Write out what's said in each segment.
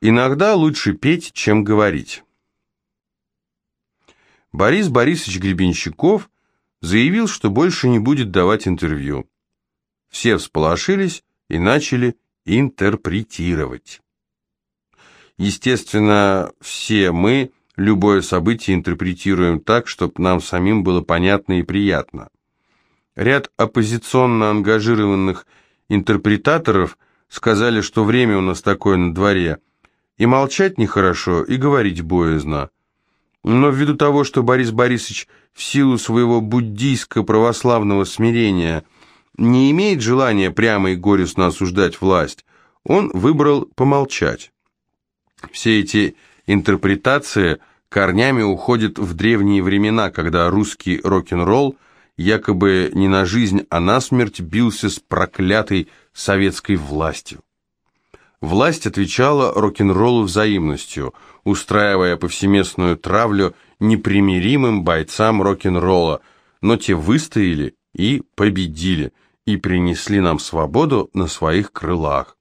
Иногда лучше петь, чем говорить. Борис Борисович Гребенщиков заявил, что больше не будет давать интервью. Все всполошились и начали интерпретировать. Естественно, все мы любое событие интерпретируем так, чтобы нам самим было понятно и приятно. Ряд оппозиционно ангажированных интерпретаторов сказали, что время у нас такое на дворе, и молчать нехорошо, и говорить боязно. Но ввиду того, что Борис Борисович в силу своего буддийско-православного смирения не имеет желания прямо и горестно осуждать власть, он выбрал помолчать. Все эти интерпретации корнями уходят в древние времена, когда русский рок-н-ролл якобы не на жизнь, а на смерть бился с проклятой советской властью. Власть отвечала рок-н-роллу взаимностью, устраивая повсеместную травлю непримиримым бойцам рок-н-ролла, но те выстояли и победили, и принесли нам свободу на своих крылах.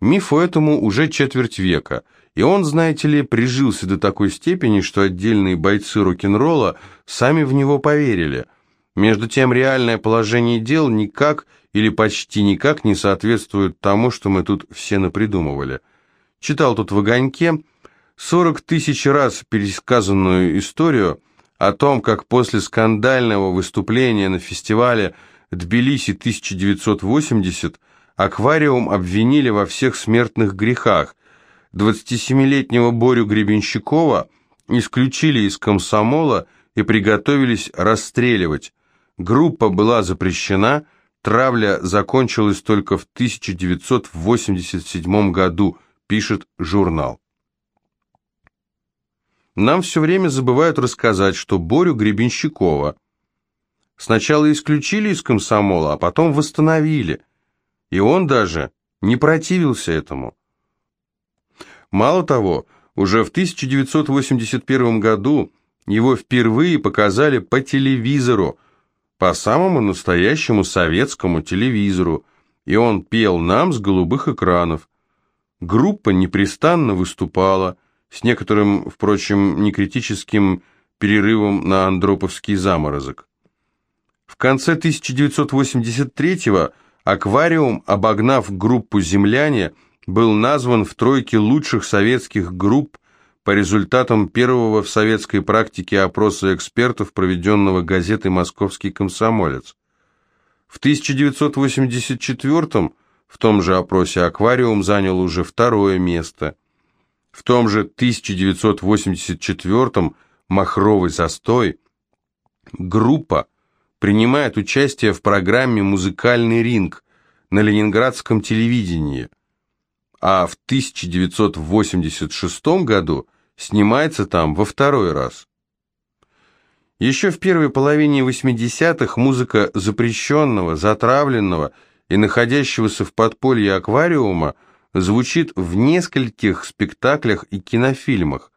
Мифу этому уже четверть века, и он, знаете ли, прижился до такой степени, что отдельные бойцы рок-н-ролла сами в него поверили. Между тем, реальное положение дел никак или почти никак не соответствует тому, что мы тут все напридумывали. Читал тут в «Огоньке» 40 тысяч раз пересказанную историю о том, как после скандального выступления на фестивале Тбилиси 1980 аквариум обвинили во всех смертных грехах. 27-летнего Борю Гребенщикова исключили из комсомола и приготовились расстреливать. Группа была запрещена, травля закончилась только в 1987 году, пишет журнал. Нам все время забывают рассказать, что Борю Гребенщикова сначала исключили из комсомола, а потом восстановили. И он даже не противился этому. Мало того, уже в 1981 году его впервые показали по телевизору, по самому настоящему советскому телевизору, и он пел нам с голубых экранов. Группа непрестанно выступала, с некоторым, впрочем, некритическим перерывом на андроповский заморозок. В конце 1983-го «Аквариум», обогнав группу «Земляне», был назван в тройке лучших советских групп по результатам первого в советской практике опроса экспертов, проведенного газетой «Московский комсомолец». В 1984 в том же опросе «Аквариум» занял уже второе место. В том же 1984 «Махровый застой» группа принимает участие в программе «Музыкальный ринг» на ленинградском телевидении, а в 1986 году снимается там во второй раз. Еще в первой половине 80-х музыка запрещенного, затравленного и находящегося в подполье аквариума звучит в нескольких спектаклях и кинофильмах.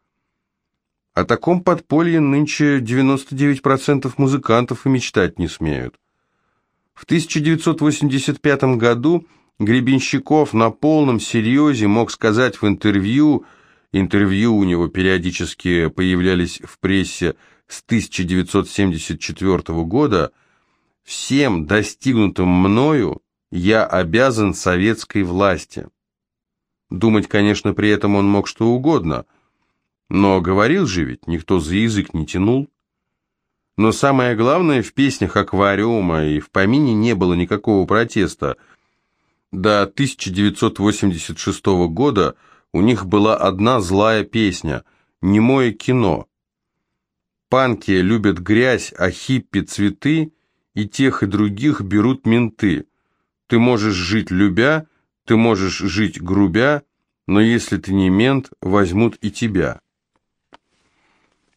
О таком подполье нынче 99% музыкантов и мечтать не смеют. В 1985 году Гребенщиков на полном серьезе мог сказать в интервью – Интервью у него периодически появлялись в прессе с 1974 года. «Всем достигнутым мною я обязан советской власти». Думать, конечно, при этом он мог что угодно, но говорил же ведь, никто за язык не тянул. Но самое главное, в песнях «Аквариума» и в помине не было никакого протеста. До 1986 года – у них была одна злая песня «Немое кино». Панки любят грязь, а хиппи – цветы, и тех и других берут менты. Ты можешь жить любя, ты можешь жить грубя, но если ты не мент, возьмут и тебя.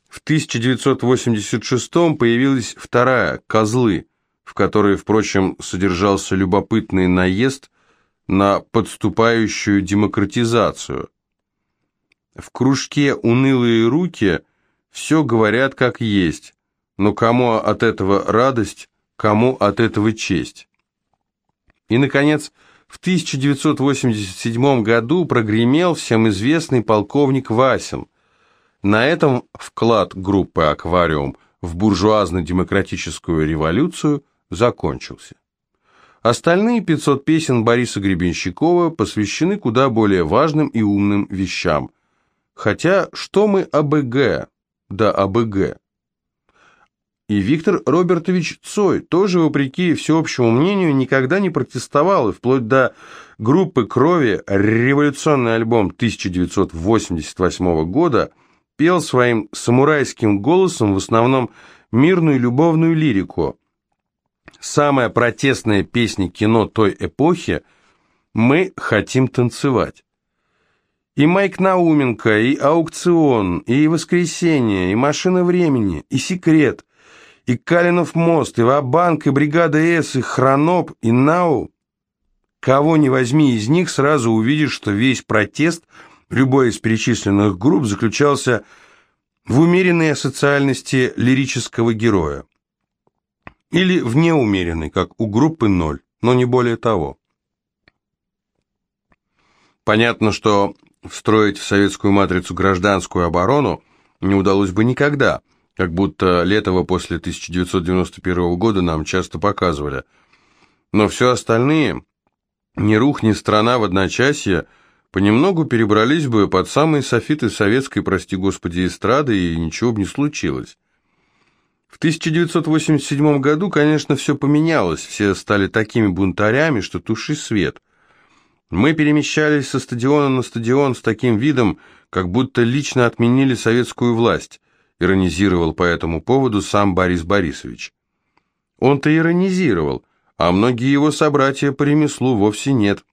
В 1986 появилась вторая «Козлы», в которой, впрочем, содержался любопытный наезд на подступающую демократизацию. В кружке «Унылые руки» все говорят как есть, но кому от этого радость, кому от этого честь. И, наконец, в 1987 году прогремел всем известный полковник Васин. На этом вклад группы «Аквариум» в буржуазно-демократическую революцию закончился. Остальные 500 песен Бориса Гребенщикова посвящены куда более важным и умным вещам. Хотя, что мы АБГ, да АБГ. И Виктор Робертович Цой тоже, вопреки всеобщему мнению, никогда не протестовал, и вплоть до группы «Крови» революционный альбом 1988 года пел своим самурайским голосом в основном мирную любовную лирику. Самая протестная песня кино той эпохи «Мы хотим танцевать». И Майк Науменко, и «Аукцион», и «Воскресенье», и «Машина времени», и «Секрет», и Калинов мост, и Вабанк, и Бригада С, и Хроноп, и Нау. Кого не возьми из них, сразу увидишь, что весь протест любой из перечисленных групп заключался в умеренной асоциальности лирического героя. Или в неумеренной, как у группы «Ноль», но не более того. Понятно, что встроить в советскую матрицу гражданскую оборону не удалось бы никогда – как будто Летова после 1991 года нам часто показывали. Но все остальные, ни рух, ни страна в одночасье, понемногу перебрались бы под самые софиты советской, прости господи, эстрады, и ничего бы не случилось. В 1987 году, конечно, все поменялось, все стали такими бунтарями, что туши свет. Мы перемещались со стадиона на стадион с таким видом, как будто лично отменили советскую власть иронизировал по этому поводу сам Борис Борисович. Он-то иронизировал, а многие его собратья по ремеслу вовсе нет.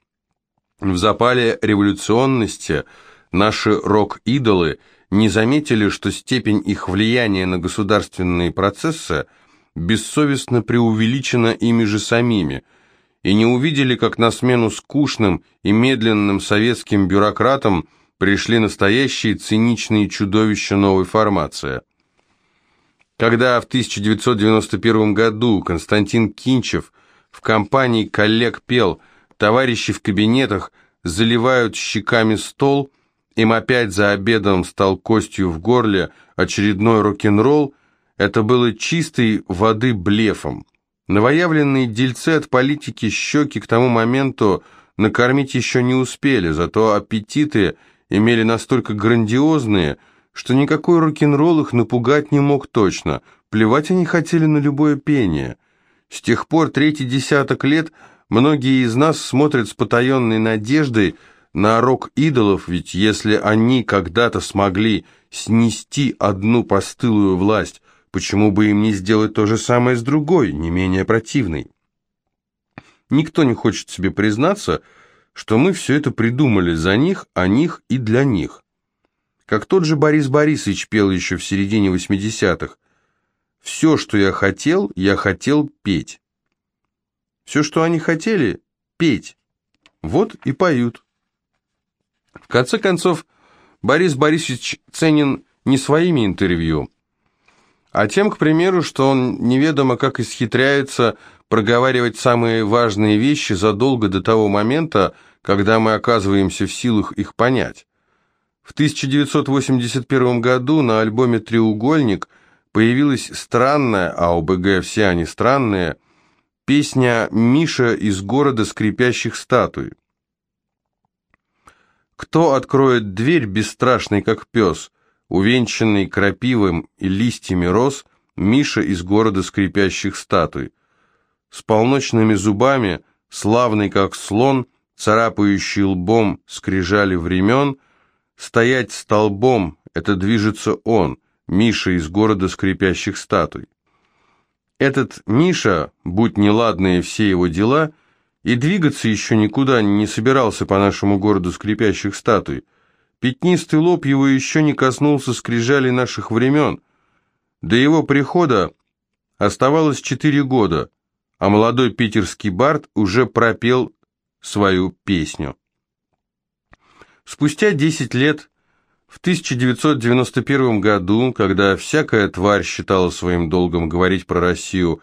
В запале революционности наши рок-идолы не заметили, что степень их влияния на государственные процессы бессовестно преувеличена ими же самими, и не увидели, как на смену скучным и медленным советским бюрократам – пришли настоящие циничные чудовища новой формации. Когда в 1991 году Константин Кинчев в компании коллег пел «Товарищи в кабинетах заливают щеками стол», им опять за обедом стал костью в горле очередной рок-н-ролл, это было чистой воды блефом. Новоявленные дельцы от политики щеки к тому моменту накормить еще не успели, зато аппетиты – имели настолько грандиозные, что никакой рок-н-ролл их напугать не мог точно, плевать они хотели на любое пение. С тех пор третий десяток лет многие из нас смотрят с потаенной надеждой на рок-идолов, ведь если они когда-то смогли снести одну постылую власть, почему бы им не сделать то же самое с другой, не менее противной? Никто не хочет себе признаться, что мы все это придумали за них, о них и для них. Как тот же Борис Борисович пел еще в середине 80-х. «Все, что я хотел, я хотел петь». Все, что они хотели, петь. Вот и поют. В конце концов, Борис Борисович ценен не своими интервью, а тем, к примеру, что он неведомо как исхитряется проговаривать самые важные вещи задолго до того момента, когда мы оказываемся в силах их понять. В 1981 году на альбоме «Треугольник» появилась странная, а у БГ все они странные, песня «Миша из города скрипящих статуй». Кто откроет дверь, бесстрашный как пес, увенчанный крапивым и листьями роз, Миша из города скрипящих статуй? С полночными зубами, славный как слон – царапающий лбом скрижали времен, стоять столбом — это движется он, Миша из города скрипящих статуй. Этот Миша, будь неладные все его дела, и двигаться еще никуда не собирался по нашему городу скрипящих статуй. Пятнистый лоб его еще не коснулся скрижали наших времен. До его прихода оставалось четыре года, а молодой питерский бард уже пропел свою песню. Спустя 10 лет, в 1991 году, когда всякая тварь считала своим долгом говорить про Россию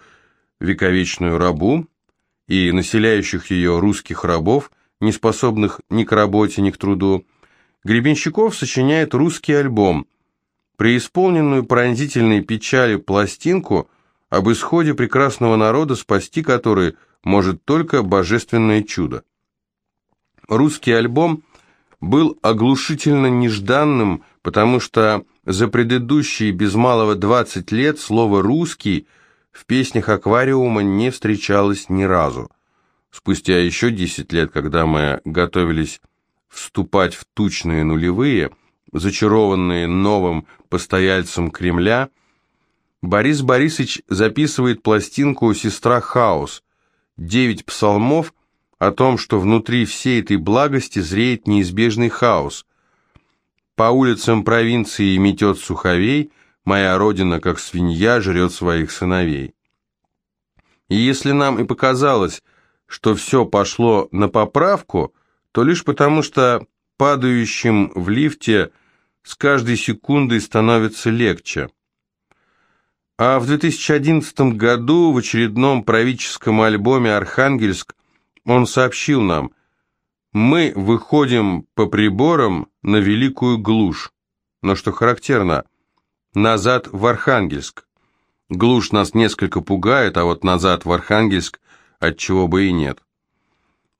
вековечную рабу, и населяющих ее русских рабов, не способных ни к работе, ни к труду, Гребенщиков сочиняет русский альбом, преисполненную пронзительной печали пластинку об исходе прекрасного народа, спасти который может только божественное чудо. Русский альбом был оглушительно нежданным, потому что за предыдущие без малого 20 лет слово «русский» в песнях аквариума не встречалось ни разу. Спустя еще 10 лет, когда мы готовились вступать в тучные нулевые, зачарованные новым постояльцем Кремля, Борис Борисович записывает пластинку «Сестра Хаос», девять псалмов о том, что внутри всей этой благости зреет неизбежный хаос. По улицам провинции метет суховей, моя родина, как свинья, жрет своих сыновей. И если нам и показалось, что все пошло на поправку, то лишь потому, что падающим в лифте с каждой секундой становится легче. А в 2011 году в очередном правительском альбоме «Архангельск» он сообщил нам, «Мы выходим по приборам на великую глушь». Но что характерно, назад в Архангельск. Глушь нас несколько пугает, а вот назад в Архангельск отчего бы и нет.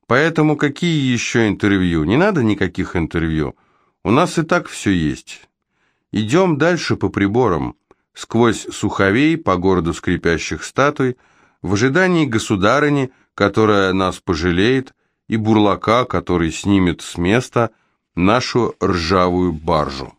Поэтому какие еще интервью? Не надо никаких интервью. У нас и так все есть. Идем дальше по приборам сквозь суховей по городу скрипящих статуй, в ожидании государыни, которая нас пожалеет, и бурлака, который снимет с места нашу ржавую баржу.